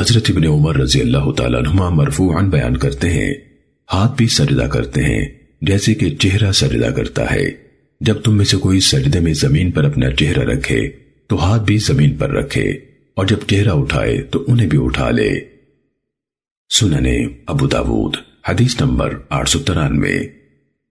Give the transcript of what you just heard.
حضرت ابن عمر رضی اللہ تعالیٰ عنہ مرفوعاً بیان کرتے ہیں۔ ہاتھ بھی سجدہ کرتے ہیں، جیسے کہ چہرہ سجدہ کرتا ہے۔ جب تم میں سے کوئی سجدے میں زمین پر اپنا چہرہ رکھے، تو ہاتھ بھی زمین پر رکھے، اور جب چہرہ اٹھائے، تو انہیں بھی اٹھا لے۔ سننے ابو داود، حدیث نمبر آٹھ سو ترانوے۔